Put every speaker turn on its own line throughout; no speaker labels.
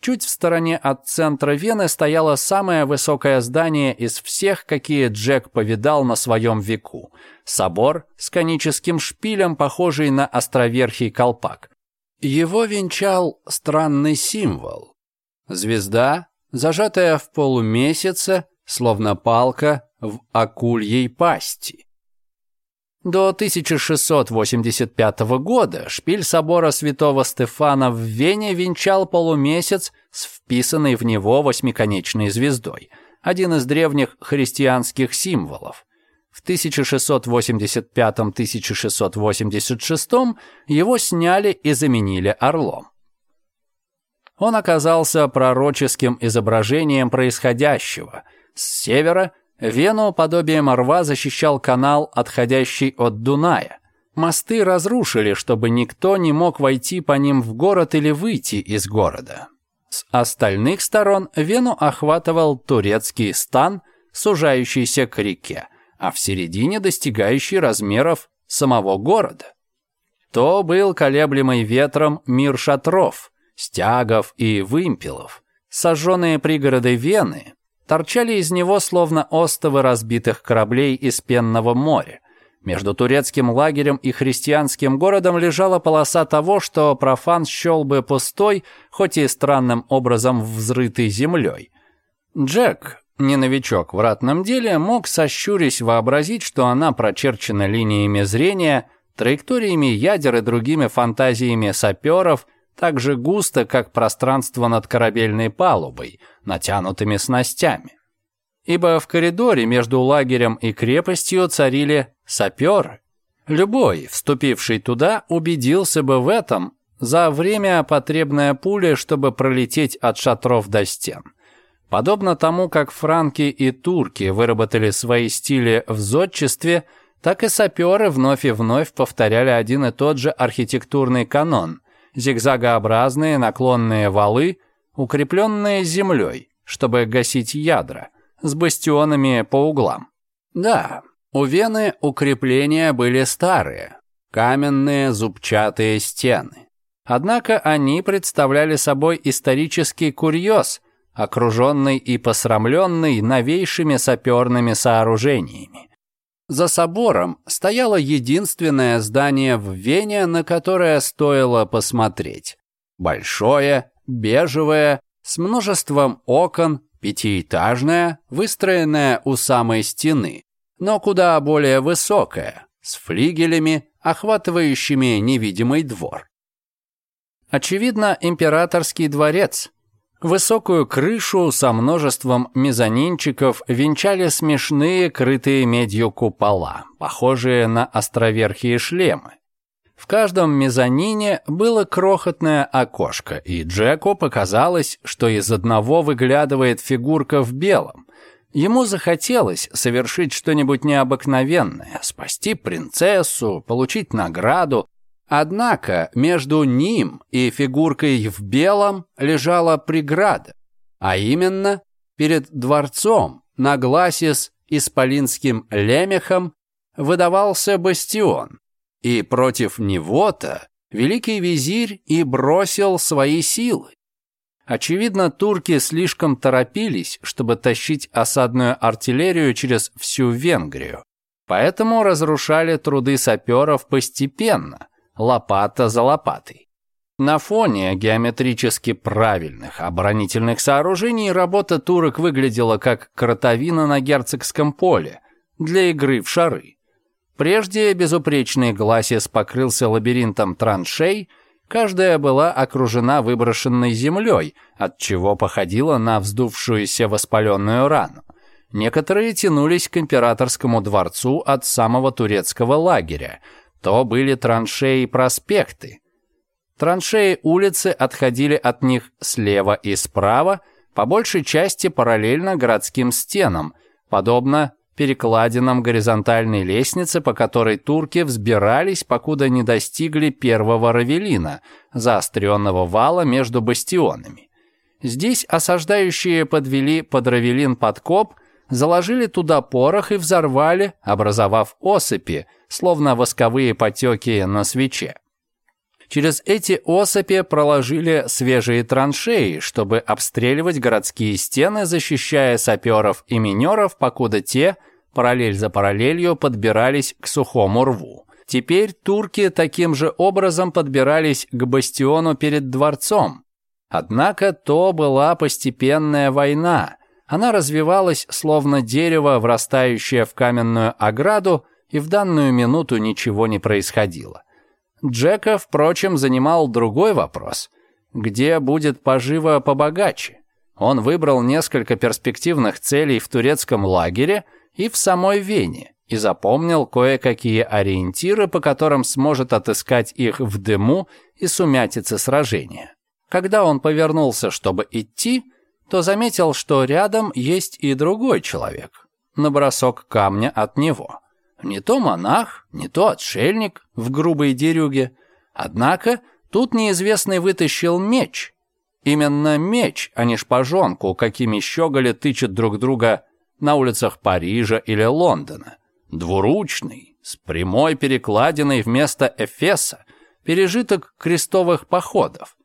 Чуть в стороне от центра Вены стояло самое высокое здание из всех, какие Джек повидал на своем веку. Собор с коническим шпилем, похожий на островерхий колпак. Его венчал странный символ. Звезда, зажатая в полумесяце, словно палка в акульей пасти. До 1685 года шпиль собора святого Стефана в Вене венчал полумесяц с вписанной в него восьмиконечной звездой, один из древних христианских символов. В 1685-1686 его сняли и заменили орлом. Он оказался пророческим изображением происходящего. С севера Вену подобием рва защищал канал, отходящий от Дуная. Мосты разрушили, чтобы никто не мог войти по ним в город или выйти из города. С остальных сторон Вену охватывал турецкий стан, сужающийся к реке, а в середине достигающий размеров самого города. То был колеблемый ветром мир шатров, стягов и вымпелов. Сожженные пригороды Вены торчали из него словно остовы разбитых кораблей из пенного моря. Между турецким лагерем и христианским городом лежала полоса того, что профан счел бы пустой, хоть и странным образом взрытой землей. Джек, не новичок в ратном деле, мог сощурясь вообразить, что она прочерчена линиями зрения, траекториями ядер и другими фантазиями саперов – так же густо, как пространство над корабельной палубой, натянутыми снастями. Ибо в коридоре между лагерем и крепостью царили саперы. Любой, вступивший туда, убедился бы в этом за время потребная пуля, чтобы пролететь от шатров до стен. Подобно тому, как франки и турки выработали свои стили в зодчестве, так и саперы вновь и вновь повторяли один и тот же архитектурный канон – зигзагообразные наклонные валы, укрепленные землей, чтобы гасить ядра, с бастионами по углам. Да, у Вены укрепления были старые, каменные зубчатые стены. Однако они представляли собой исторический курьез, окруженный и посрамленный новейшими саперными сооружениями. За собором стояло единственное здание в Вене, на которое стоило посмотреть. Большое, бежевое, с множеством окон, пятиэтажное, выстроенное у самой стены, но куда более высокое, с флигелями, охватывающими невидимый двор. Очевидно, императорский дворец, Высокую крышу со множеством мезонинчиков венчали смешные крытые медью купола, похожие на островерхие шлемы. В каждом мезонине было крохотное окошко, и Джеку показалось, что из одного выглядывает фигурка в белом. Ему захотелось совершить что-нибудь необыкновенное, спасти принцессу, получить награду, Однако между ним и фигуркой в белом лежала преграда, а именно перед дворцом на гласе с исполинским лемехом выдавался бастион, и против него-то великий визирь и бросил свои силы. Очевидно, турки слишком торопились, чтобы тащить осадную артиллерию через всю Венгрию, поэтому разрушали труды саперов постепенно – лопата за лопатой. На фоне геометрически правильных оборонительных сооружений работа турок выглядела как кротовина на герцогском поле для игры в шары. Прежде безупречный гласис покрылся лабиринтом траншей, каждая была окружена выброшенной землей, отчего походила на вздувшуюся воспаленную рану. Некоторые тянулись к императорскому дворцу от самого турецкого лагеря – то были траншеи и проспекты. Траншеи улицы отходили от них слева и справа, по большей части параллельно городским стенам, подобно перекладинам горизонтальной лестницы, по которой турки взбирались, покуда не достигли первого равелина, заостренного вала между бастионами. Здесь осаждающие подвели под равелин подкоп – заложили туда порох и взорвали, образовав осыпи, словно восковые потеки на свече. Через эти осыпи проложили свежие траншеи, чтобы обстреливать городские стены, защищая саперов и минеров, покуда те, параллель за параллелью, подбирались к сухому рву. Теперь турки таким же образом подбирались к бастиону перед дворцом. Однако то была постепенная война – она развивалась, словно дерево, врастающее в каменную ограду, и в данную минуту ничего не происходило. Джека, впрочем, занимал другой вопрос. Где будет поживо побогаче? Он выбрал несколько перспективных целей в турецком лагере и в самой Вене и запомнил кое-какие ориентиры, по которым сможет отыскать их в дыму и сумятице сражения. Когда он повернулся, чтобы идти, то заметил, что рядом есть и другой человек. На бросок камня от него. Не то монах, не то отшельник в грубой дерюге. Однако тут неизвестный вытащил меч. Именно меч, а не шпажонку, какими щеголи тычут друг друга на улицах Парижа или Лондона. Двуручный, с прямой перекладиной вместо эфеса, пережиток крестовых походов.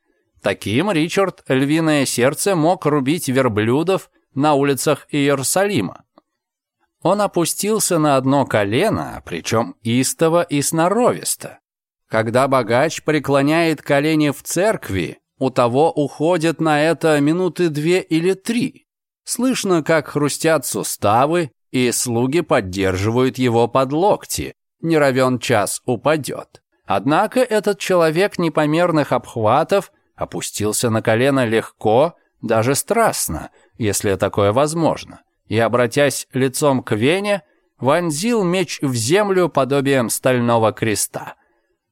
Таким Ричард Львиное Сердце мог рубить верблюдов на улицах Иерусалима. Он опустился на одно колено, причем истово и сноровисто. Когда богач преклоняет колени в церкви, у того уходят на это минуты две или три. Слышно, как хрустят суставы, и слуги поддерживают его под локти. Неровен час упадет. Однако этот человек непомерных обхватов Опустился на колено легко, даже страстно, если такое возможно, и, обратясь лицом к Вене, вонзил меч в землю подобием стального креста.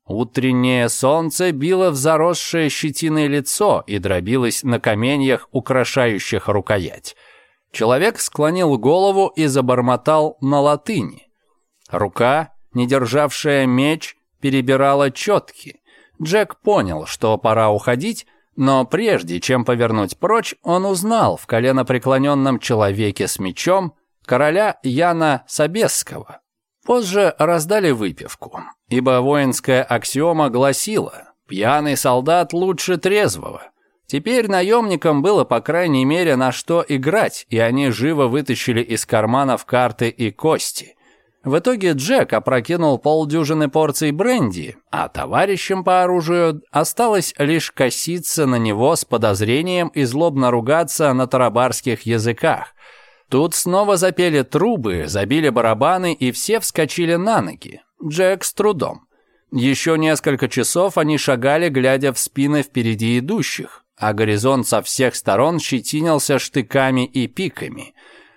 Утреннее солнце било в заросшее щетиной лицо и дробилось на каменьях, украшающих рукоять. Человек склонил голову и забормотал на латыни. Рука, не державшая меч, перебирала четки. Джек понял, что пора уходить, но прежде чем повернуть прочь, он узнал в коленопреклоненном человеке с мечом короля Яна Собесского. Позже раздали выпивку, ибо воинская аксиома гласила «пьяный солдат лучше трезвого». Теперь наемникам было, по крайней мере, на что играть, и они живо вытащили из карманов карты и кости – в итоге Джек опрокинул полдюжины порций бренди, а товарищам по оружию осталось лишь коситься на него с подозрением и злобно ругаться на тарабарских языках. Тут снова запели трубы, забили барабаны и все вскочили на ноги. Джек с трудом. Еще несколько часов они шагали, глядя в спины впереди идущих, а горизонт со всех сторон щетинился штыками и пиками.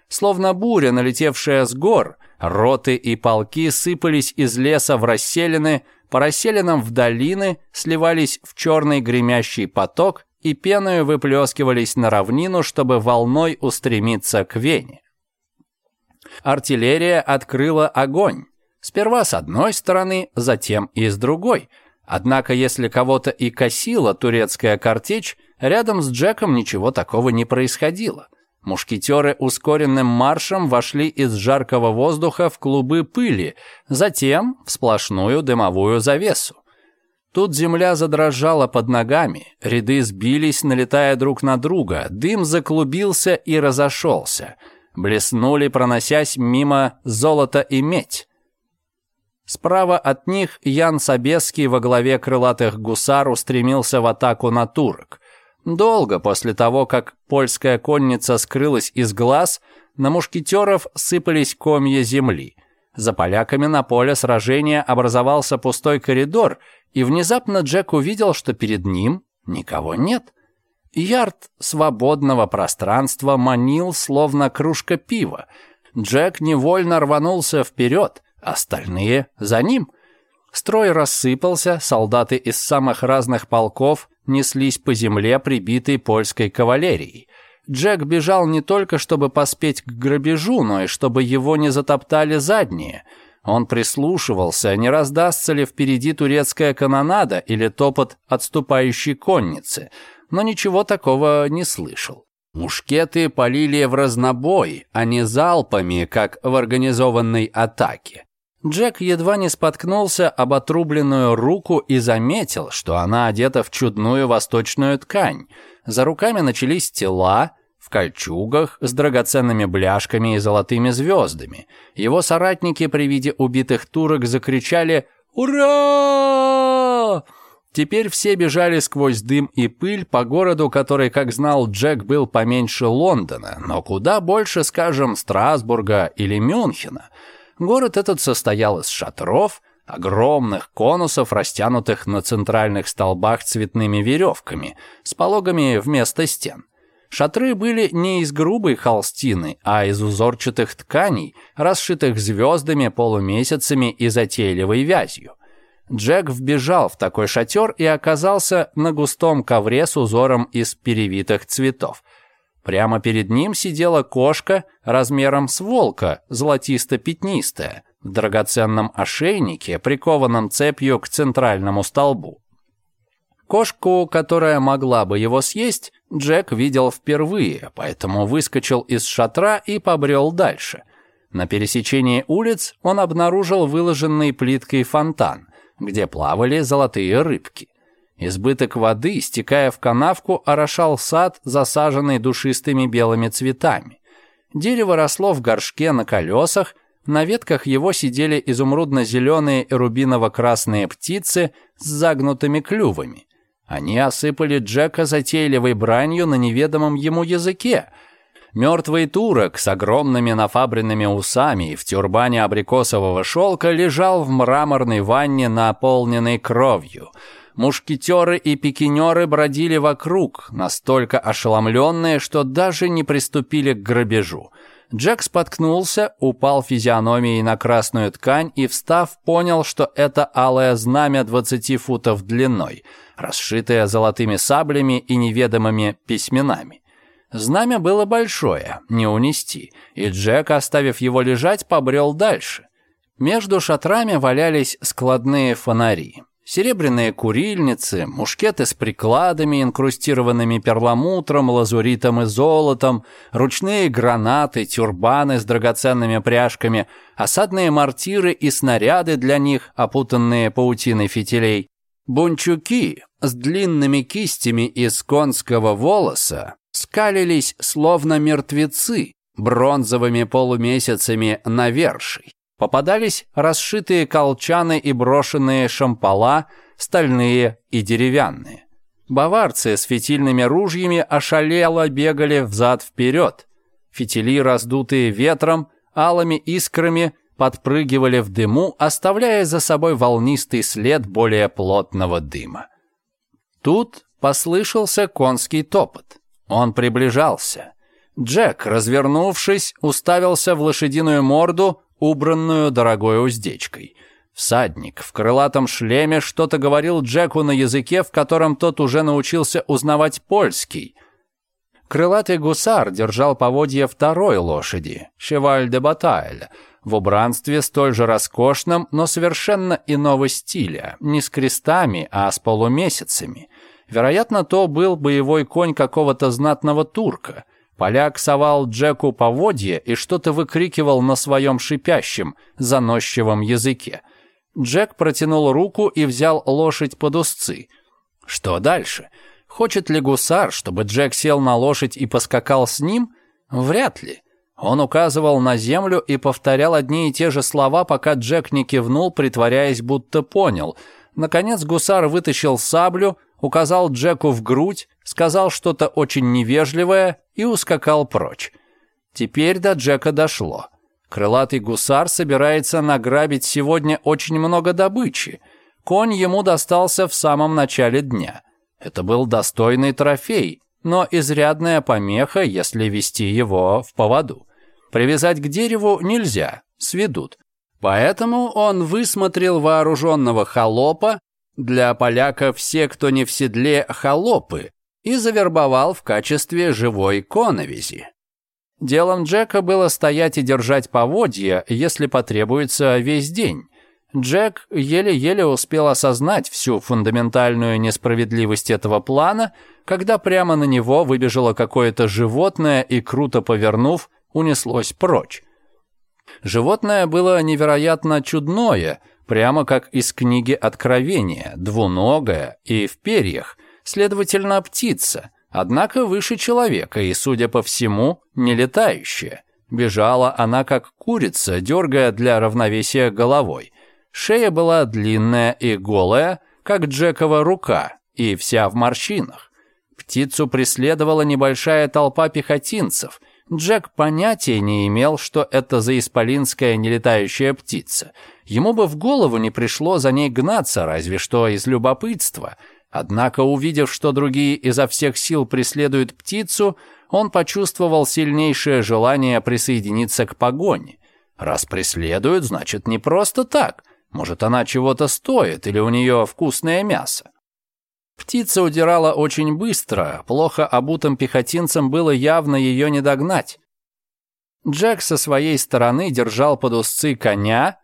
Словно буря, налетевшая с гор – Роты и полки сыпались из леса в расселины, по расселинам в долины сливались в черный гремящий поток и пеною выплескивались на равнину, чтобы волной устремиться к Вене. Артиллерия открыла огонь. Сперва с одной стороны, затем и с другой. Однако, если кого-то и косила турецкая картечь, рядом с Джеком ничего такого не происходило. Мушкетеры ускоренным маршем вошли из жаркого воздуха в клубы пыли, затем в сплошную дымовую завесу. Тут земля задрожала под ногами, ряды сбились, налетая друг на друга, дым заклубился и разошелся. Блеснули, проносясь мимо золото и медь. Справа от них Ян Собеский во главе крылатых гусар устремился в атаку на турок – Долго после того, как польская конница скрылась из глаз, на мушкетеров сыпались комья земли. За поляками на поле сражения образовался пустой коридор, и внезапно Джек увидел, что перед ним никого нет. Ярд свободного пространства манил, словно кружка пива. Джек невольно рванулся вперед, остальные за ним. Строй рассыпался, солдаты из самых разных полков неслись по земле, прибитой польской кавалерией. Джек бежал не только, чтобы поспеть к грабежу, но и чтобы его не затоптали задние. Он прислушивался, не раздастся ли впереди турецкая канонада или топот отступающей конницы, но ничего такого не слышал. Мушкеты полили в разнобой, а не залпами, как в организованной атаке. Джек едва не споткнулся об отрубленную руку и заметил, что она одета в чудную восточную ткань. За руками начались тела, в кольчугах с драгоценными бляшками и золотыми звездами. Его соратники при виде убитых турок закричали «Ура!». Теперь все бежали сквозь дым и пыль по городу, который, как знал Джек, был поменьше Лондона, но куда больше, скажем, Страсбурга или Мюнхена – Город этот состоял из шатров, огромных конусов, растянутых на центральных столбах цветными веревками, с пологами вместо стен. Шатры были не из грубой холстины, а из узорчатых тканей, расшитых звездами, полумесяцами и затейливой вязью. Джек вбежал в такой шатер и оказался на густом ковре с узором из перевитых цветов, Прямо перед ним сидела кошка размером с волка, золотисто-пятнистая, в драгоценном ошейнике, прикованном цепью к центральному столбу. Кошку, которая могла бы его съесть, Джек видел впервые, поэтому выскочил из шатра и побрел дальше. На пересечении улиц он обнаружил выложенный плиткой фонтан, где плавали золотые рыбки. Избыток воды, стекая в канавку, орошал сад, засаженный душистыми белыми цветами. Дерево росло в горшке на колесах, на ветках его сидели изумрудно-зеленые и рубиново-красные птицы с загнутыми клювами. Они осыпали Джека затейливой бранью на неведомом ему языке. Мертвый турок с огромными нафабренными усами и в тюрбане абрикосового шелка лежал в мраморной ванне, наполненной кровью — Мушкетеры и пикинеры бродили вокруг, настолько ошеломленные, что даже не приступили к грабежу. Джек споткнулся, упал физиономией на красную ткань и, встав, понял, что это алое знамя 20 футов длиной, расшитое золотыми саблями и неведомыми письменами. Знамя было большое, не унести, и Джек, оставив его лежать, побрел дальше. Между шатрами валялись складные фонари. Серебряные курильницы, мушкеты с прикладами, инкрустированными перламутром, лазуритом и золотом, ручные гранаты, тюрбаны с драгоценными пряжками, осадные мортиры и снаряды для них, опутанные паутиной фитилей. Бунчуки с длинными кистями из конского волоса скалились, словно мертвецы, бронзовыми полумесяцами навершей. Попадались расшитые колчаны и брошенные шампала, стальные и деревянные. Баварцы с фитильными ружьями ошалело бегали взад-вперед. Фитили, раздутые ветром, алыми искрами, подпрыгивали в дыму, оставляя за собой волнистый след более плотного дыма. Тут послышался конский топот. Он приближался. Джек, развернувшись, уставился в лошадиную морду, убранную дорогой уздечкой. Всадник в крылатом шлеме что-то говорил Джеку на языке, в котором тот уже научился узнавать польский. Крылатый гусар держал поводья второй лошади, Шеваль де Батайль, в убранстве столь же роскошном, но совершенно иного стиля, не с крестами, а с полумесяцами. Вероятно, то был боевой конь какого-то знатного турка – Поляк совал Джеку поводье и что-то выкрикивал на своем шипящем, заносчивом языке. Джек протянул руку и взял лошадь под узцы. Что дальше? Хочет ли гусар, чтобы Джек сел на лошадь и поскакал с ним? Вряд ли. Он указывал на землю и повторял одни и те же слова, пока Джек не кивнул, притворяясь, будто понял. Наконец гусар вытащил саблю, указал Джеку в грудь, сказал что-то очень невежливое и ускакал прочь. Теперь до Джека дошло. Крылатый гусар собирается награбить сегодня очень много добычи. Конь ему достался в самом начале дня. Это был достойный трофей, но изрядная помеха, если вести его в поводу. Привязать к дереву нельзя, сведут. Поэтому он высмотрел вооруженного холопа. Для поляка все, кто не в седле, холопы и завербовал в качестве живой коновизи. Делом Джека было стоять и держать поводья, если потребуется весь день. Джек еле-еле успел осознать всю фундаментальную несправедливость этого плана, когда прямо на него выбежало какое-то животное и, круто повернув, унеслось прочь. Животное было невероятно чудное, прямо как из книги «Откровения», двуногое и в перьях – следовательно, птица, однако выше человека и, судя по всему, не летающая. Бежала она, как курица, дергая для равновесия головой. Шея была длинная и голая, как Джекова рука, и вся в морщинах. Птицу преследовала небольшая толпа пехотинцев. Джек понятия не имел, что это за исполинская нелетающая птица. Ему бы в голову не пришло за ней гнаться, разве что из любопытства – Однако, увидев, что другие изо всех сил преследуют птицу, он почувствовал сильнейшее желание присоединиться к погоне. Раз преследуют, значит, не просто так. Может, она чего-то стоит или у нее вкусное мясо. Птица удирала очень быстро, плохо обутым пехотинцам было явно ее не догнать. Джек со своей стороны держал под коня,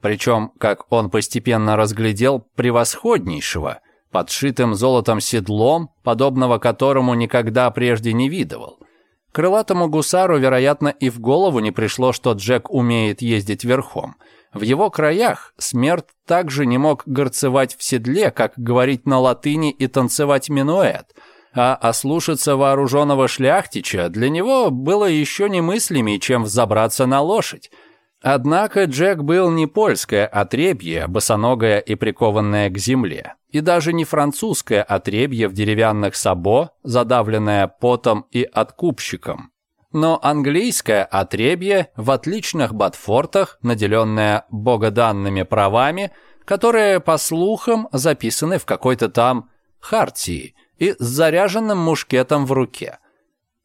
причем, как он постепенно разглядел, превосходнейшего, подшитым золотом седлом, подобного которому никогда прежде не видывал. Крылатому гусару, вероятно, и в голову не пришло, что Джек умеет ездить верхом. В его краях смерть также не мог горцевать в седле, как говорить на латыни и танцевать минуэт, а ослушаться вооруженного шляхтича для него было еще немыслимее, чем взобраться на лошадь. Однако Джек был не польское отребье, босоногое и прикованное к земле и даже не французское отребье в деревянных сабо, задавленное потом и откупщиком, но английское отребье в отличных ботфортах, наделенное богоданными правами, которые, по слухам, записаны в какой-то там хартии и с заряженным мушкетом в руке.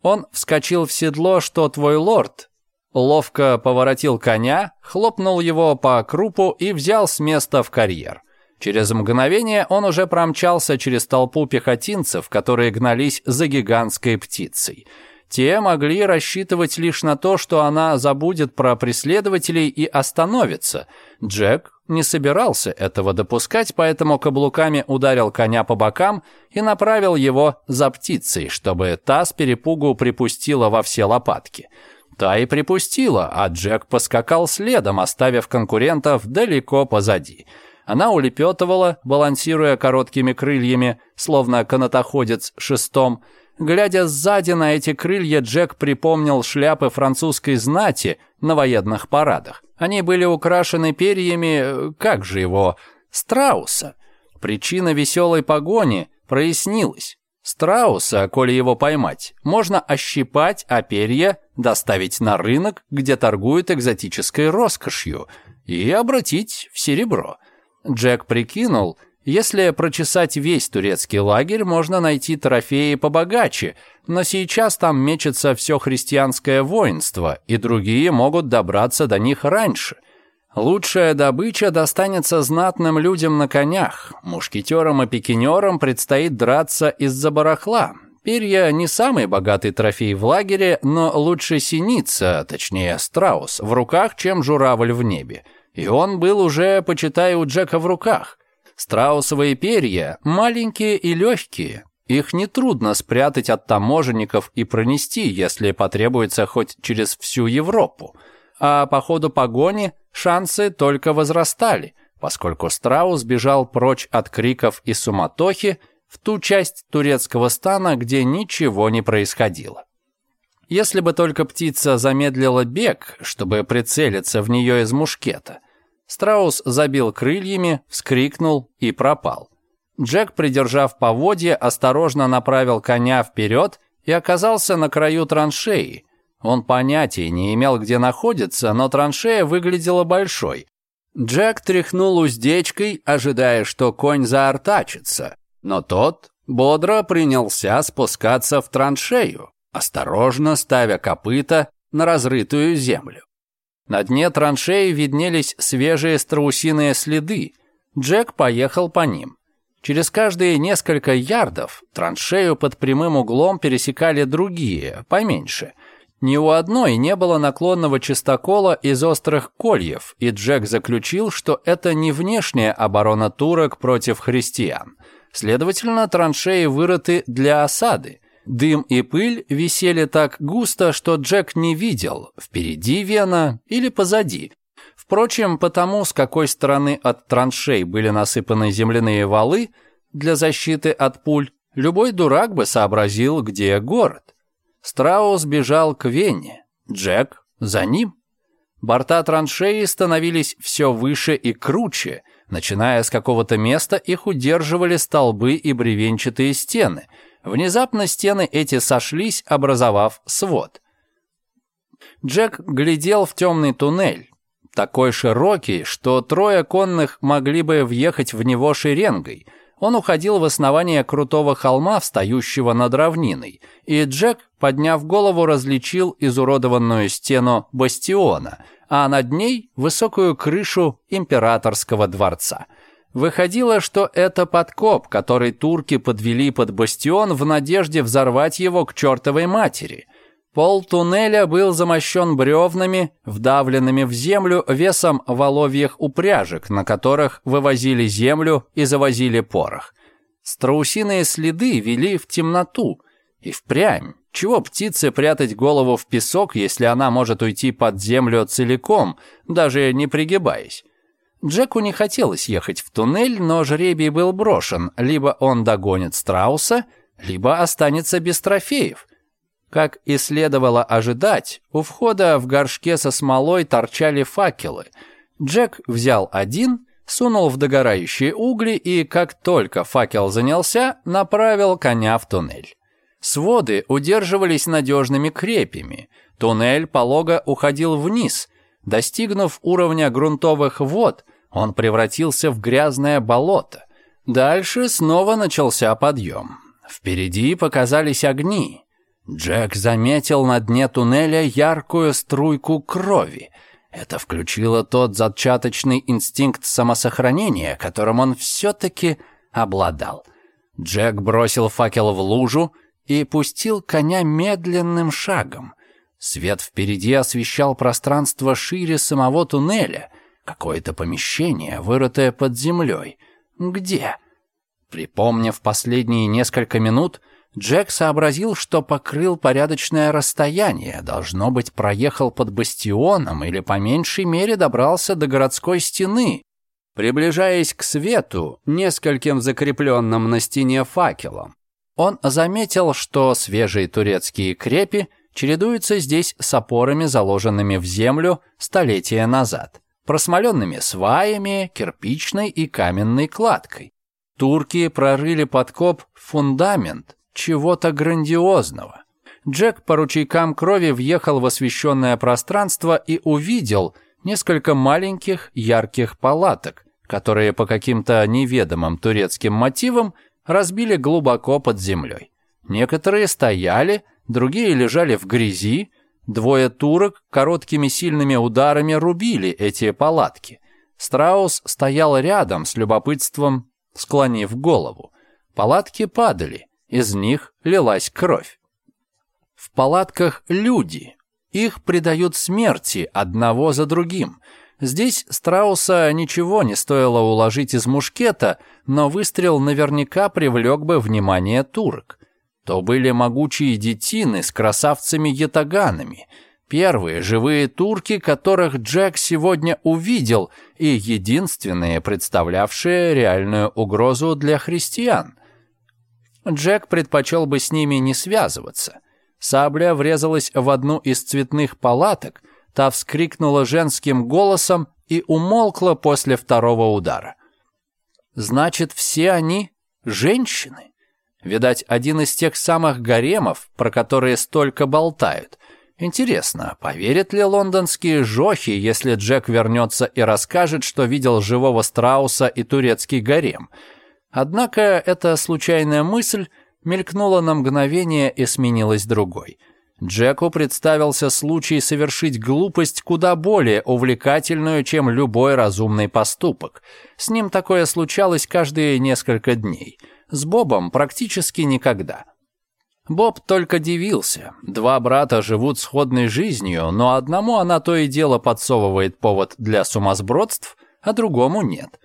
Он вскочил в седло, что твой лорд, ловко поворотил коня, хлопнул его по крупу и взял с места в карьер – Через мгновение он уже промчался через толпу пехотинцев, которые гнались за гигантской птицей. Те могли рассчитывать лишь на то, что она забудет про преследователей и остановится. Джек не собирался этого допускать, поэтому каблуками ударил коня по бокам и направил его за птицей, чтобы та с перепугу припустила во все лопатки. Та и припустила, а Джек поскакал следом, оставив конкурентов далеко позади. — она улепетывала, балансируя короткими крыльями, словно канатоходец шестом. Глядя сзади на эти крылья, Джек припомнил шляпы французской знати на военных парадах. Они были украшены перьями, как же его, страуса. Причина веселой погони прояснилась. Страуса, коли его поймать, можно ощипать, а перья доставить на рынок, где торгуют экзотической роскошью, и обратить в серебро – Джек прикинул, если прочесать весь турецкий лагерь, можно найти трофеи побогаче, но сейчас там мечется все христианское воинство, и другие могут добраться до них раньше. Лучшая добыча достанется знатным людям на конях. Мушкетерам и пикинерам предстоит драться из-за барахла. Перья не самый богатый трофей в лагере, но лучше синица, точнее страус, в руках, чем журавль в небе. И он был уже, почитая у Джека в руках. Страусовые перья, маленькие и легкие, их нетрудно спрятать от таможенников и пронести, если потребуется хоть через всю Европу. А по ходу погони шансы только возрастали, поскольку страус бежал прочь от криков и суматохи в ту часть турецкого стана, где ничего не происходило. Если бы только птица замедлила бег, чтобы прицелиться в нее из мушкета – Страус забил крыльями, вскрикнул и пропал. Джек, придержав поводье, осторожно направил коня вперед и оказался на краю траншеи. Он понятия не имел, где находится, но траншея выглядела большой. Джек тряхнул уздечкой, ожидая, что конь заортачится, но тот бодро принялся спускаться в траншею, осторожно ставя копыта на разрытую землю. На дне траншеи виднелись свежие страусиные следы. Джек поехал по ним. Через каждые несколько ярдов траншею под прямым углом пересекали другие, поменьше. Ни у одной не было наклонного чистокола из острых кольев, и Джек заключил, что это не внешняя оборона турок против христиан. Следовательно, траншеи вырыты для осады – Дым и пыль висели так густо, что Джек не видел, впереди вена или позади. Впрочем, потому, с какой стороны от траншей были насыпаны земляные валы для защиты от пуль, любой дурак бы сообразил, где город. Страус бежал к Вене, Джек за ним. Борта траншеи становились все выше и круче. Начиная с какого-то места, их удерживали столбы и бревенчатые стены — Внезапно стены эти сошлись, образовав свод. Джек глядел в темный туннель, такой широкий, что трое конных могли бы въехать в него шеренгой. Он уходил в основание крутого холма, встающего над равниной, и Джек, подняв голову, различил изуродованную стену бастиона, а над ней высокую крышу императорского дворца – Выходило, что это подкоп, который турки подвели под бастион в надежде взорвать его к чертовой матери. Пол туннеля был замощен бревнами, вдавленными в землю весом воловьих упряжек, на которых вывозили землю и завозили порох. Страусиные следы вели в темноту. И впрямь, чего птице прятать голову в песок, если она может уйти под землю целиком, даже не пригибаясь? Джеку не хотелось ехать в туннель, но жребий был брошен. Либо он догонит страуса, либо останется без трофеев. Как и следовало ожидать, у входа в горшке со смолой торчали факелы. Джек взял один, сунул в догорающие угли и, как только факел занялся, направил коня в туннель. Своды удерживались надежными крепями. Туннель полого уходил вниз – Достигнув уровня грунтовых вод, он превратился в грязное болото. Дальше снова начался подъем. Впереди показались огни. Джек заметил на дне туннеля яркую струйку крови. Это включило тот зачаточный инстинкт самосохранения, которым он все-таки обладал. Джек бросил факел в лужу и пустил коня медленным шагом. Свет впереди освещал пространство шире самого туннеля, какое-то помещение, вырытое под землей. Где? Припомнив последние несколько минут, Джек сообразил, что покрыл порядочное расстояние, должно быть, проехал под бастионом или по меньшей мере добрался до городской стены. Приближаясь к свету, нескольким закрепленным на стене факелом, он заметил, что свежие турецкие крепи — чередуются здесь с опорами, заложенными в землю столетия назад, просмоленными сваями, кирпичной и каменной кладкой. Турки прорыли подкоп фундамент чего-то грандиозного. Джек по ручейкам крови въехал в освещенное пространство и увидел несколько маленьких ярких палаток, которые по каким-то неведомым турецким мотивам разбили глубоко под землей. Некоторые стояли, другие лежали в грязи, двое турок короткими сильными ударами рубили эти палатки. Страус стоял рядом с любопытством, склонив голову. Палатки падали, из них лилась кровь. В палатках люди. Их предают смерти одного за другим. Здесь страуса ничего не стоило уложить из мушкета, но выстрел наверняка привлек бы внимание турок то были могучие детины с красавцами-ятаганами, первые живые турки, которых Джек сегодня увидел, и единственные, представлявшие реальную угрозу для христиан. Джек предпочел бы с ними не связываться. Сабля врезалась в одну из цветных палаток, та вскрикнула женским голосом и умолкла после второго удара. «Значит, все они женщины?» Видать, один из тех самых гаремов, про которые столько болтают. Интересно, поверят ли лондонские жохи, если Джек вернется и расскажет, что видел живого страуса и турецкий гарем? Однако эта случайная мысль мелькнула на мгновение и сменилась другой. Джеку представился случай совершить глупость куда более увлекательную, чем любой разумный поступок. С ним такое случалось каждые несколько дней – с Бобом практически никогда. Боб только дивился. Два брата живут сходной жизнью, но одному она то и дело подсовывает повод для сумасбродств, а другому нет.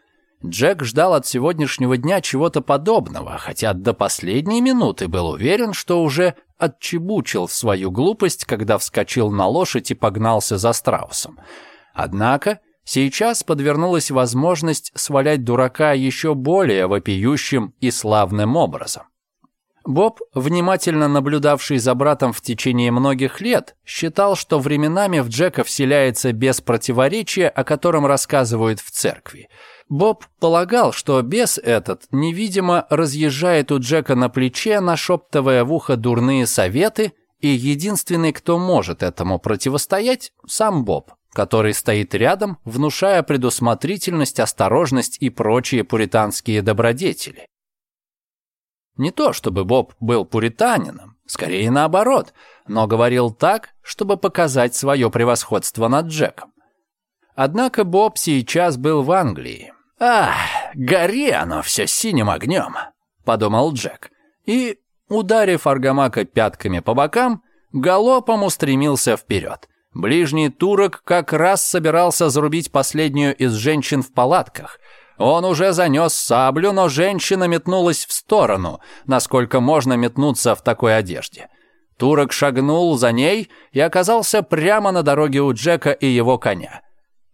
Джек ждал от сегодняшнего дня чего-то подобного, хотя до последней минуты был уверен, что уже отчебучил свою глупость, когда вскочил на лошадь и погнался за страусом. Однако Сейчас подвернулась возможность свалять дурака еще более вопиющим и славным образом. Боб, внимательно наблюдавший за братом в течение многих лет, считал, что временами в Джека вселяется без противоречия, о котором рассказывают в церкви. Боб полагал, что бес этот невидимо разъезжает у Джека на плече, нашептывая в ухо дурные советы, и единственный, кто может этому противостоять, сам Боб который стоит рядом, внушая предусмотрительность, осторожность и прочие пуританские добродетели. Не то чтобы Боб был пуританином, скорее наоборот, но говорил так, чтобы показать свое превосходство над Джеком. Однако Боб сейчас был в Англии. «Ах, гори оно все синим огнем», — подумал Джек. И, ударив Аргамака пятками по бокам, галопом устремился вперед — Ближний турок как раз собирался зарубить последнюю из женщин в палатках. Он уже занес саблю, но женщина метнулась в сторону, насколько можно метнуться в такой одежде. Турок шагнул за ней и оказался прямо на дороге у Джека и его коня.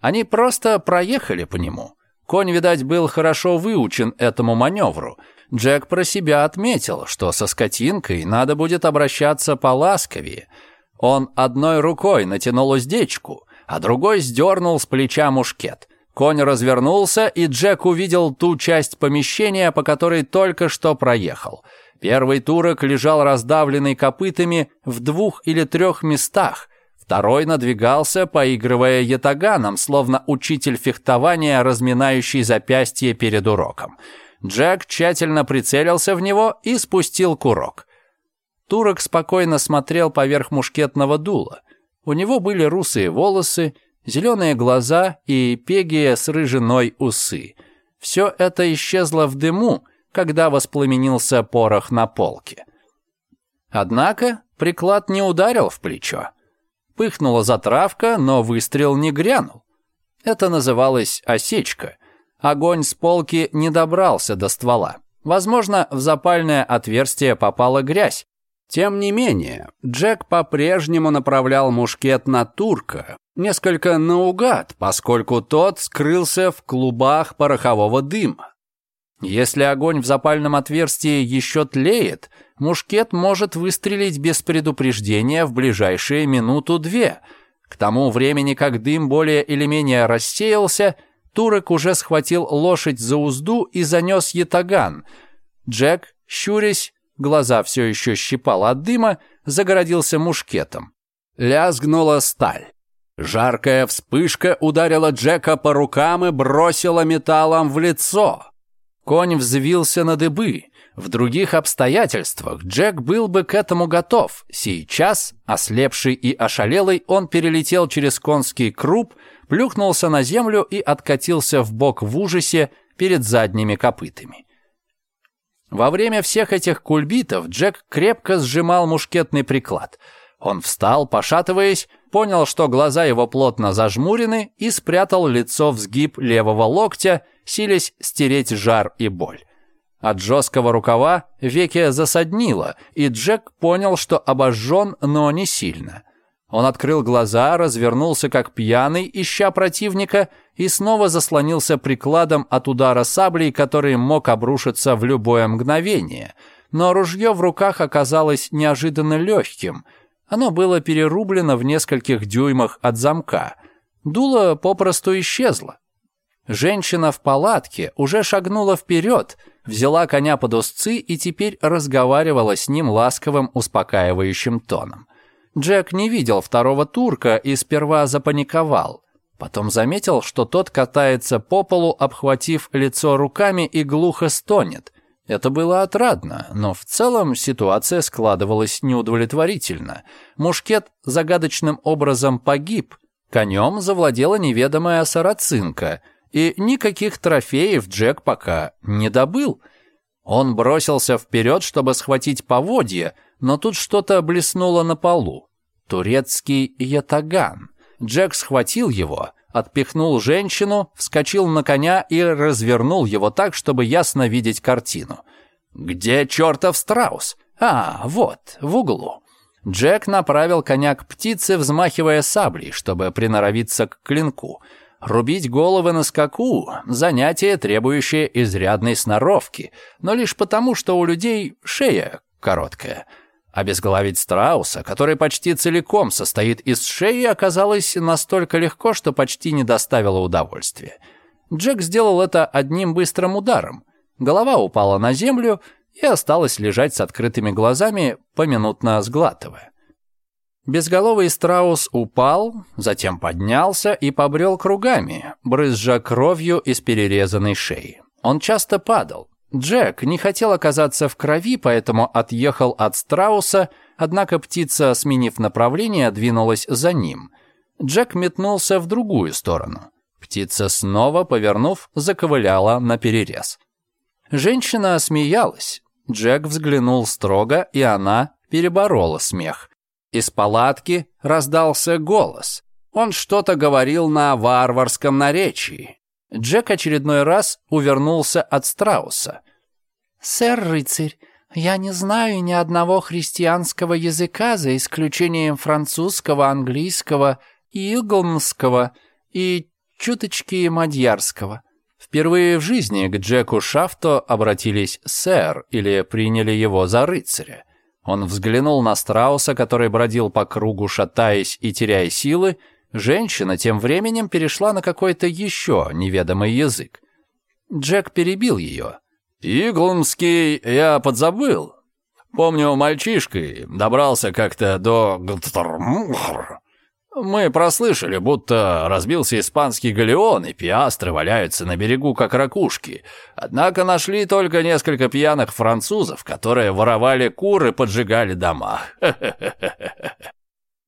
Они просто проехали по нему. Конь, видать, был хорошо выучен этому маневру. Джек про себя отметил, что со скотинкой надо будет обращаться поласковее – он одной рукой натянул уздечку, а другой сдернул с плеча мушкет. Конь развернулся, и Джек увидел ту часть помещения, по которой только что проехал. Первый турок лежал раздавленный копытами в двух или трех местах, Второй надвигался, поигрывая ятаганом, словно учитель фехтования, разминающий запястье перед уроком. Джек тщательно прицелился в него и спустил курок. Турок спокойно смотрел поверх мушкетного дула. У него были русые волосы, зеленые глаза и пегие с рыжиной усы. Все это исчезло в дыму, когда воспламенился порох на полке. Однако приклад не ударил в плечо. Пыхнула затравка, но выстрел не грянул. Это называлось осечка. Огонь с полки не добрался до ствола. Возможно, в запальное отверстие попала грязь, тем не менее, Джек по-прежнему направлял мушкет на турка, несколько наугад, поскольку тот скрылся в клубах порохового дыма. Если огонь в запальном отверстии еще тлеет, мушкет может выстрелить без предупреждения в ближайшие минуту-две. К тому времени, как дым более или менее рассеялся, турок уже схватил лошадь за узду и занес ятаган. Джек, щурясь, глаза все еще щипало от дыма, загородился мушкетом. Лязгнула сталь. Жаркая вспышка ударила Джека по рукам и бросила металлом в лицо. Конь взвился на дыбы. В других обстоятельствах Джек был бы к этому готов. Сейчас, ослепший и ошалелый, он перелетел через конский круп, плюхнулся на землю и откатился в бок в ужасе перед задними копытами. Во время всех этих кульбитов Джек крепко сжимал мушкетный приклад. Он встал, пошатываясь, понял, что глаза его плотно зажмурены и спрятал лицо в сгиб левого локтя, силясь стереть жар и боль. От жесткого рукава веки засаднило, и Джек понял, что обожжен, но не сильно – он открыл глаза, развернулся как пьяный, ища противника, и снова заслонился прикладом от удара саблей, который мог обрушиться в любое мгновение. Но ружье в руках оказалось неожиданно легким. Оно было перерублено в нескольких дюймах от замка. Дуло попросту исчезло. Женщина в палатке уже шагнула вперед, взяла коня под узцы и теперь разговаривала с ним ласковым, успокаивающим тоном. Джек не видел второго турка и сперва запаниковал. Потом заметил, что тот катается по полу, обхватив лицо руками и глухо стонет. Это было отрадно, но в целом ситуация складывалась неудовлетворительно. Мушкет загадочным образом погиб, конем завладела неведомая сарацинка, и никаких трофеев Джек пока не добыл. Он бросился вперед, чтобы схватить поводья — но тут что-то блеснуло на полу. Турецкий ятаган. Джек схватил его, отпихнул женщину, вскочил на коня и развернул его так, чтобы ясно видеть картину. «Где чертов страус? А, вот, в углу». Джек направил коня к птице, взмахивая саблей, чтобы приноровиться к клинку. Рубить головы на скаку – занятие, требующее изрядной сноровки, но лишь потому, что у людей шея короткая – Обезглавить страуса, который почти целиком состоит из шеи, оказалось настолько легко, что почти не доставило удовольствия. Джек сделал это одним быстрым ударом. Голова упала на землю и осталась лежать с открытыми глазами, поминутно сглатывая. Безголовый страус упал, затем поднялся и побрел кругами, брызжа кровью из перерезанной шеи. Он часто падал, Джек не хотел оказаться в крови, поэтому отъехал от страуса, однако птица, сменив направление, двинулась за ним. Джек метнулся в другую сторону. Птица снова, повернув, заковыляла на перерез. Женщина смеялась. Джек взглянул строго, и она переборола смех. Из палатки раздался голос. Он что-то говорил на варварском наречии. Джек очередной раз увернулся от страуса.
«Сэр рыцарь, я не знаю ни одного христианского языка, за исключением французского, английского, иглмского и чуточки мадьярского». Впервые в жизни к Джеку Шафто обратились «сэр» или приняли его за рыцаря. Он взглянул на страуса, который бродил по кругу, шатаясь и теряя силы, Женщина тем временем перешла на какой-то еще неведомый язык. Джек перебил ее. «Иглумский я подзабыл. Помню, мальчишкой добрался как-то до... Мы прослышали, будто разбился испанский галеон, и пиастры валяются на берегу, как ракушки. Однако нашли только несколько пьяных французов, которые воровали куры и поджигали дома.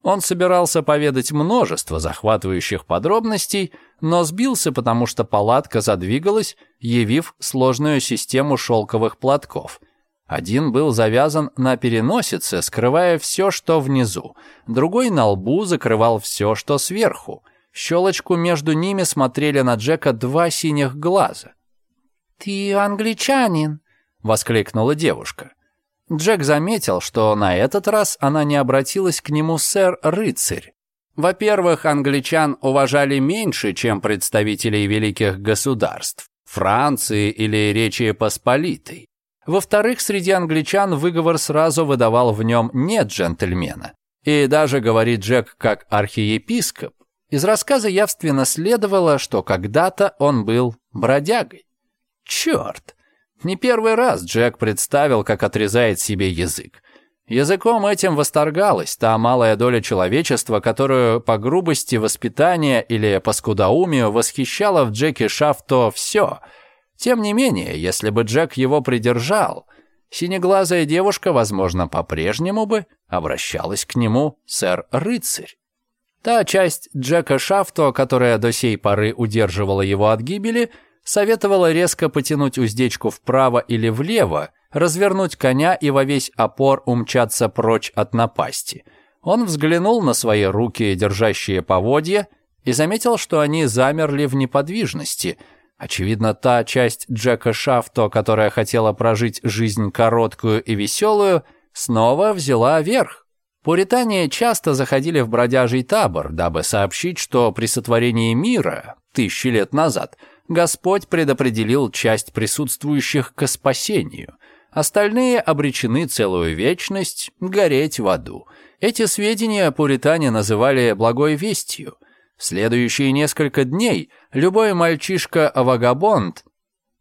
Он собирался поведать множество захватывающих подробностей, но сбился, потому что палатка задвигалась, явив сложную систему шелковых платков. Один был завязан на переносице, скрывая все, что внизу. Другой на лбу закрывал все, что сверху. Щелочку между ними смотрели на Джека два синих глаза. «Ты англичанин!» — воскликнула девушка.
Джек заметил, что на этот раз она не обратилась к нему сэр-рыцарь. Во-первых, англичан уважали меньше, чем представителей великих государств – Франции или Речи Посполитой. Во-вторых, среди англичан выговор сразу выдавал в нем не джентльмена. И даже, говорит Джек, как архиепископ, из рассказа явственно следовало, что когда-то он был бродягой. Черт! Не первый раз Джек представил, как отрезает себе язык. Языком этим восторгалась та малая доля человечества, которую по грубости воспитания или по скудоумию восхищала в Джеке Шафто все. Тем не менее, если бы Джек его придержал, синеглазая девушка, возможно, по-прежнему бы обращалась к нему сэр-рыцарь. Та часть Джека Шафто, которая до сей поры удерживала его от гибели – советовала резко потянуть уздечку вправо или влево, развернуть коня и во весь опор умчаться прочь от напасти. Он взглянул на свои руки, держащие поводья, и заметил, что они замерли в неподвижности. Очевидно, та часть Джека Шафто, которая хотела прожить жизнь короткую и веселую, снова взяла верх. Пуритане часто заходили в бродяжий табор, дабы сообщить, что при сотворении мира, тысячи лет назад – Господь предопределил часть присутствующих к спасению. Остальные обречены целую вечность гореть в аду. Эти сведения пуритане называли «благой вестью». В следующие несколько дней любой мальчишка-вагабонд,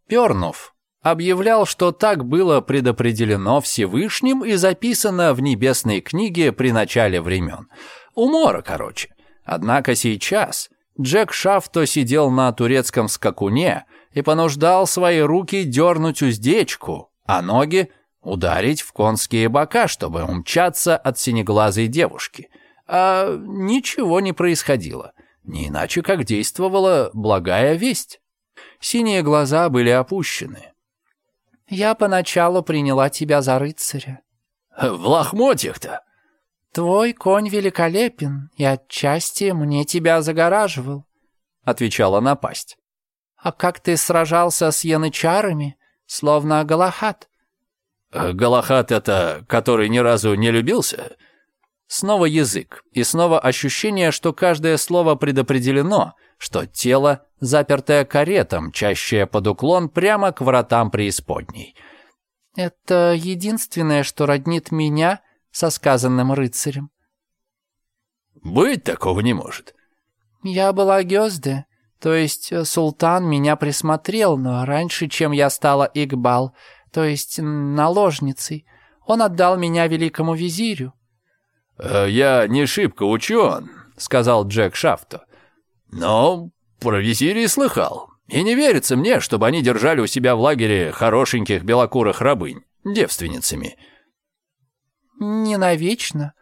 пернув, объявлял, что так было предопределено Всевышним и записано в небесной книге при начале времен. Умора, короче. Однако сейчас Джек Шафто сидел на турецком скакуне и понуждал свои руки дернуть уздечку, а ноги ударить в конские бока, чтобы умчаться от синеглазой девушки. А ничего не происходило, не иначе как действовала благая весть. Синие глаза были опущены.
«Я поначалу приняла тебя за рыцаря».
«В лохмотьях-то!»
«Твой конь великолепен, и отчасти мне тебя загораживал», —
отвечала напасть.
«А как ты сражался с янычарами, словно Галахат?»
«Э, «Галахат — это который ни разу не любился?» Снова язык, и снова ощущение, что каждое слово предопределено, что тело, запертое каретом, чащее под уклон прямо к вратам преисподней.
«Это единственное, что роднит меня со сказанным рыцарем.
«Быть такого не может».
«Я была Гёзде, то есть э, султан меня присмотрел, но раньше, чем я стала Игбал, то есть наложницей, он отдал меня великому визирю».
Э, «Я не шибко учен», — сказал Джек Шафто, «но про визирей слыхал». И не верится мне, чтобы они держали у себя в лагере хорошеньких белокурых рабынь, девственницами.
Не навечно.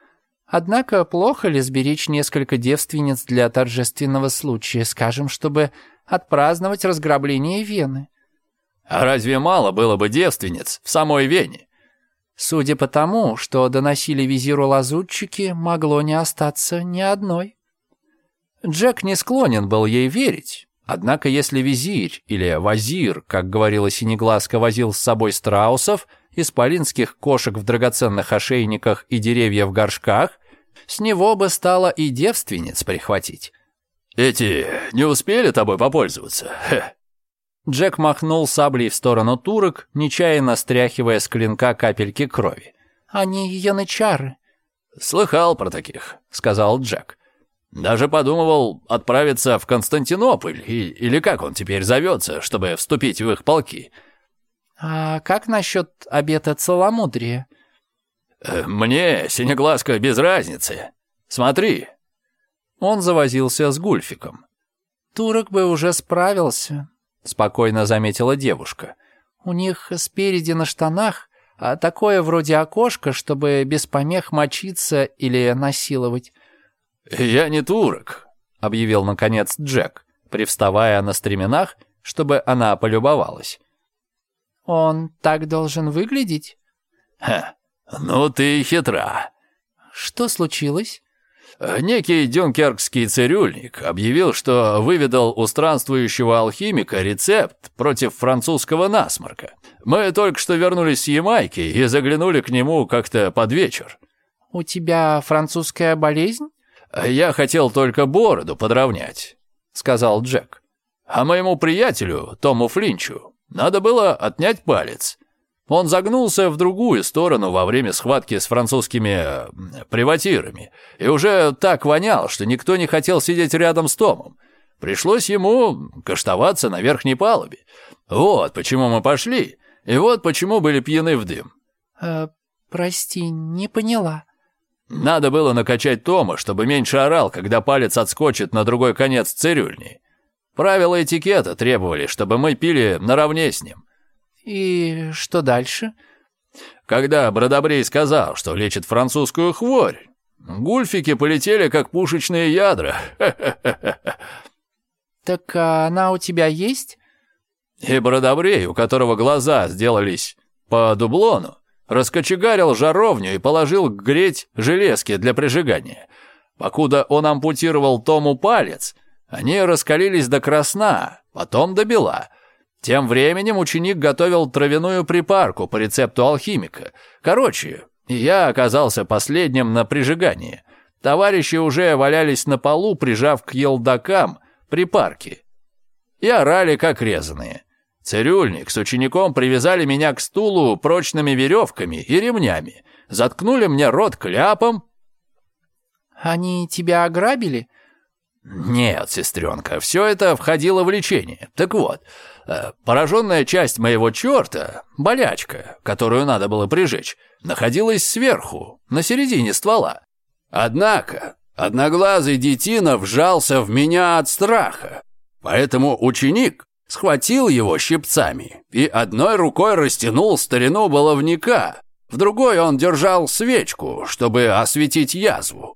Однако плохо ли сберечь несколько девственниц для торжественного случая, скажем, чтобы отпраздновать разграбление Вены?
А разве мало было бы девственниц в самой Вене?
Судя по тому, что доносили визиру лазутчики, могло не остаться ни одной.
Джек не склонен был ей верить, однако если визирь или вазир, как говорила Синеглазка, возил с собой страусов – исполинских кошек в драгоценных ошейниках и деревья в горшках, с него бы стало и девственниц прихватить. «Эти не успели тобой попользоваться?» Хе. Джек махнул саблей в сторону турок, нечаянно стряхивая с клинка капельки крови.
«Они янычары».
«Слыхал про таких», — сказал Джек. «Даже подумывал отправиться в Константинополь, и, или как он теперь зовется, чтобы вступить в их полки».
«А как насчет обета целомудрия?»
э, «Мне, синеглазка, без разницы. Смотри». Он завозился с Гульфиком.
«Турок бы уже справился», — спокойно заметила девушка. «У них спереди на штанах а такое вроде окошко, чтобы без помех мочиться или насиловать».
«Я не турок», — объявил наконец Джек, привставая на стременах, чтобы она полюбовалась.
Он так должен выглядеть?
Ха, ну ты хитра.
Что случилось?
Некий дюнкеркский цирюльник объявил, что выведал у странствующего алхимика рецепт против французского насморка. Мы только что вернулись с Ямайки и заглянули к нему как-то под вечер.
«У тебя французская болезнь?»
«Я хотел только бороду подровнять», — сказал Джек. «А моему приятелю, Тому Флинчу, надо было отнять палец. Он загнулся в другую сторону во время схватки с французскими приватирами и уже так вонял, что никто не хотел сидеть рядом с Томом. Пришлось ему каштоваться на верхней палубе. Вот почему мы пошли, и вот почему были пьяны в дым.
«Э, «Прости, не поняла».
Надо было накачать Тома, чтобы меньше орал, когда палец отскочит на другой конец цирюльни. Правила этикета требовали, чтобы мы пили наравне с ним».
«И что дальше?»
Когда Бродобрей сказал, что лечит французскую хворь, гульфики полетели, как пушечные ядра.
«Так она у тебя есть?»
И Бродобрей, у которого глаза сделались по дублону, раскочегарил жаровню и положил греть железки для прижигания. Покуда он ампутировал Тому палец — они раскалились до красна, потом до бела. Тем временем ученик готовил травяную припарку по рецепту алхимика. Короче, я оказался последним на прижигании. Товарищи уже валялись на полу, прижав к елдакам припарки. И орали, как резаные. Цирюльник с учеником привязали меня к стулу прочными веревками и ремнями. Заткнули мне рот кляпом.
«Они тебя ограбили?»
«Нет, сестренка, все это входило в лечение. Так вот, э, пораженная часть моего черта, болячка, которую надо было прижечь, находилась сверху, на середине ствола. Однако одноглазый детина вжался в меня от страха, поэтому ученик схватил его щипцами и одной рукой растянул старину баловника, в другой он держал свечку, чтобы осветить язву.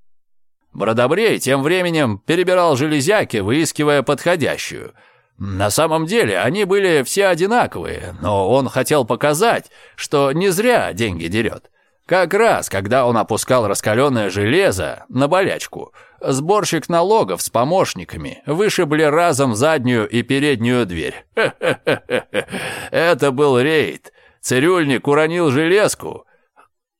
Бродобрей тем временем перебирал железяки, выискивая подходящую. На самом деле они были все одинаковые, но он хотел показать, что не зря деньги дерет. Как раз, когда он опускал раскаленное железо на болячку, сборщик налогов с помощниками вышибли разом заднюю и переднюю дверь. Это был рейд. Цирюльник уронил железку.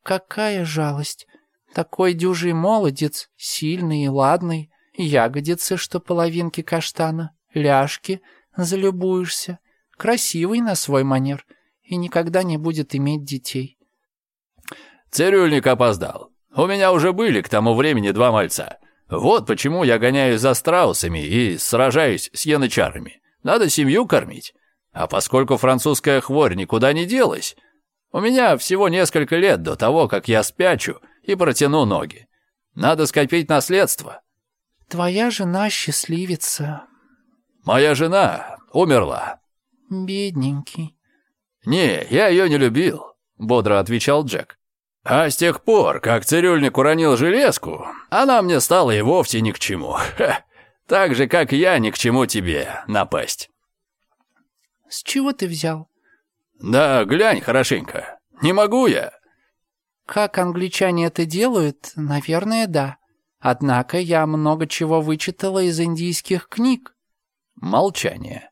«Какая жалость!» Такой дюжий молодец, сильный и ладный, ягодицы, что половинки каштана, ляжки, залюбуешься, красивый на свой манер и никогда не будет иметь детей.
Цирюльник опоздал. У меня уже были к тому времени два мальца. Вот почему я гоняюсь за страусами и сражаюсь с янычарами. Надо семью кормить. А поскольку французская хворь никуда не делась, у меня всего несколько лет до того, как я спячу — и протяну ноги. Надо скопить наследство.
Твоя жена счастливица.
Моя жена умерла.
Бедненький.
Не, я ее не любил, бодро отвечал Джек. А с тех пор, как цирюльник уронил железку, она мне стала и вовсе ни к чему. Ха. Так же, как я ни к чему тебе напасть.
С чего ты взял?
Да глянь хорошенько. Не могу я.
Как англичане это делают, наверное, да. Однако я много чего вычитала из индийских книг.
Молчание.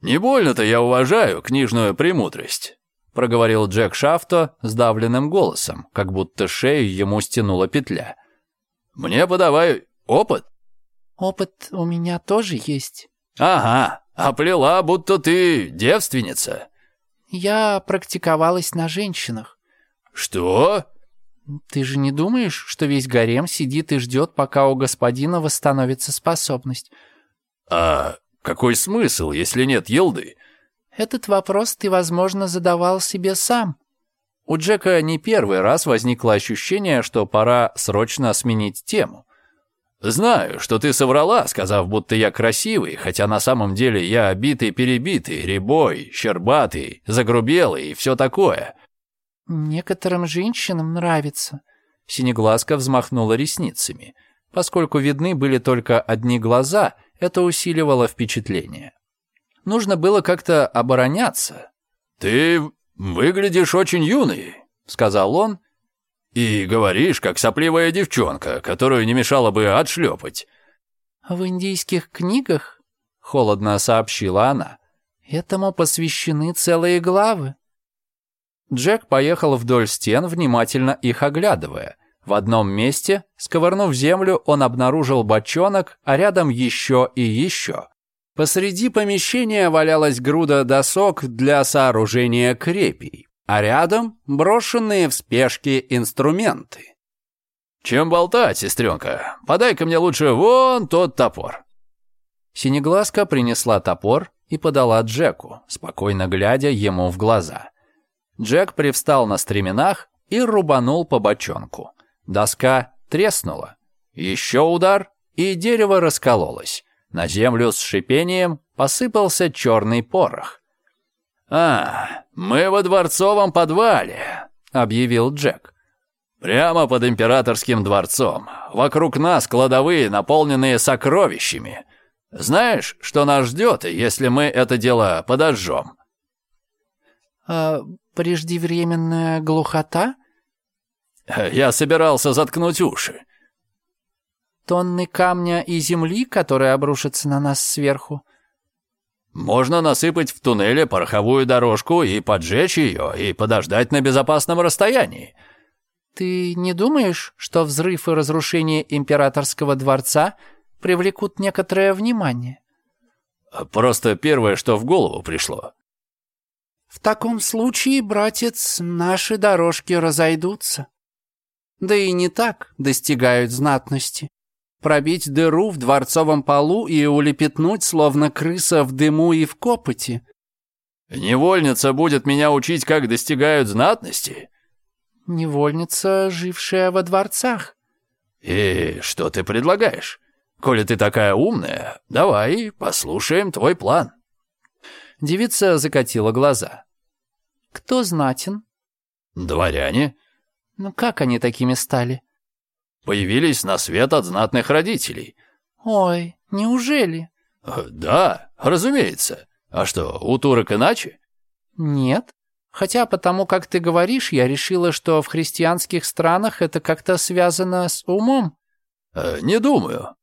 «Не больно-то я уважаю книжную премудрость», — проговорил Джек Шафто сдавленным голосом, как будто шею ему стянула петля. «Мне подавай опыт».
«Опыт у меня тоже есть».
«Ага, оплела, будто ты девственница».
«Я практиковалась на женщинах».
«Что?»
«Ты же не думаешь, что весь гарем сидит и ждет, пока у господина восстановится способность?»
«А какой смысл, если нет елды?»
«Этот вопрос ты, возможно, задавал себе сам».
У Джека не первый раз возникло ощущение, что пора срочно сменить тему. «Знаю, что ты соврала, сказав, будто я красивый, хотя на самом деле я обитый-перебитый, ребой, щербатый, загрубелый и все такое.
«Некоторым женщинам нравится».
Синеглазка взмахнула ресницами. Поскольку видны были только одни глаза, это усиливало впечатление. Нужно было как-то обороняться. «Ты выглядишь очень юный, — сказал он. «И говоришь, как сопливая девчонка, которую не мешало бы отшлепать».
«А «В индийских книгах», — холодно сообщила она, — «этому посвящены целые главы».
Джек поехал вдоль стен, внимательно их оглядывая. В одном месте, сковырнув землю, он обнаружил бочонок, а рядом еще и еще. Посреди помещения валялась груда досок для сооружения крепей, а рядом брошенные в спешке инструменты. «Чем болтать, сестренка? Подай-ка мне лучше вон тот топор». Синеглазка принесла топор и подала Джеку, спокойно глядя ему в глаза – Джек привстал на стременах и рубанул по бочонку. Доска треснула. Еще удар, и дерево раскололось. На землю с шипением посыпался черный порох. «А, мы во дворцовом подвале», — объявил Джек. «Прямо под императорским дворцом. Вокруг нас кладовые, наполненные сокровищами. Знаешь, что нас ждет, если мы это дело подожжем?»
э, преждевременная глухота?»
э, «Я собирался заткнуть уши».
«Тонны камня и земли, которые обрушатся на нас сверху?»
«Можно насыпать в туннеле пороховую дорожку и поджечь ее, и подождать на безопасном расстоянии».
«Ты не думаешь, что взрыв и разрушение императорского дворца привлекут некоторое внимание?»
э, «Просто первое, что в голову пришло»,
в таком случае, братец, наши дорожки разойдутся. Да и не так достигают знатности. Пробить дыру в дворцовом полу и улепетнуть, словно крыса в дыму и в копоти.
Невольница будет меня учить, как достигают знатности?
Невольница, жившая во дворцах.
И что ты предлагаешь? Коли ты такая умная, давай послушаем твой план. Девица закатила глаза.
«Кто знатен?»
«Дворяне».
«Ну как они такими стали?»
«Появились на свет от знатных родителей».
«Ой, неужели?»
«Э, «Да, разумеется. А что, у турок иначе?»
«Нет. Хотя потому, как ты говоришь, я решила, что в христианских странах это как-то связано с умом».
«Э, «Не думаю».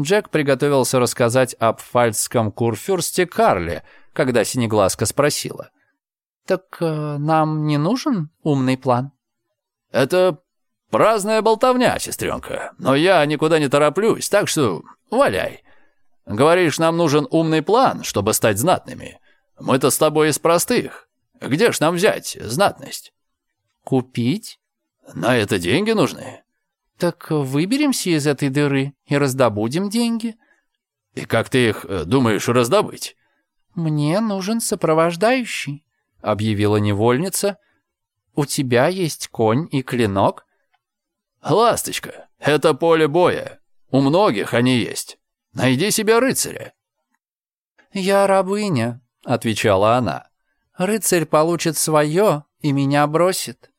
Джек приготовился рассказать об фальцском курфюрсте Карле, когда Синеглазка спросила. «Так э, нам не нужен умный план?»
«Это праздная болтовня, сестренка, но я никуда не тороплюсь, так что валяй. Говоришь, нам нужен умный план, чтобы стать знатными. Мы-то с тобой из простых. Где ж нам взять знатность?»
«Купить?»
«На это деньги нужны».
«Так выберемся из этой дыры и раздобудем деньги».
«И как ты их э, думаешь раздобыть?»
«Мне нужен сопровождающий», — объявила невольница. «У тебя есть конь и клинок?»
«Ласточка, это поле боя. У многих они есть. Найди себе рыцаря».
«Я рабыня», — отвечала она. «Рыцарь получит свое и меня бросит».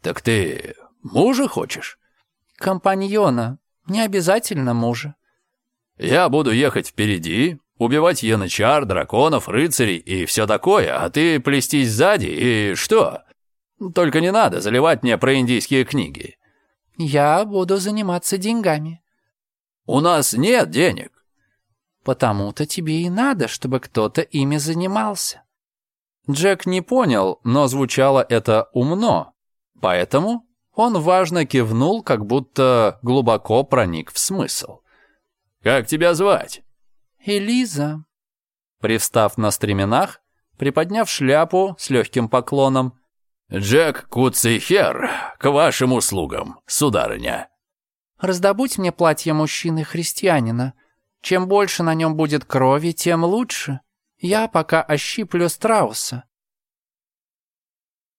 «Так ты мужа хочешь?»
«Компаньона. Не обязательно мужа».
«Я буду ехать впереди, Убивать янычар, драконов, рыцарей и все такое, а ты плестись сзади и что? Только не надо заливать мне про индийские книги.
Я буду заниматься деньгами.
У нас нет денег.
Потому-то тебе и надо, чтобы кто-то ими занимался.
Джек не понял, но звучало это умно. Поэтому он важно кивнул, как будто глубоко проник в смысл. «Как тебя звать?»
«Элиза!»
Привстав на стременах, приподняв шляпу с легким поклоном. «Джек Куцихер, к вашим услугам, сударыня!»
«Раздобудь мне платье мужчины-христианина. Чем больше на нем будет крови, тем лучше. Я пока ощиплю страуса.